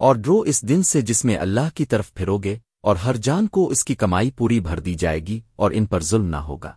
اور ڈرو اس دن سے جس میں اللہ کی طرف پھرو گے اور ہر جان کو اس کی کمائی پوری بھر دی جائے گی اور ان پر ظلم نہ ہوگا۔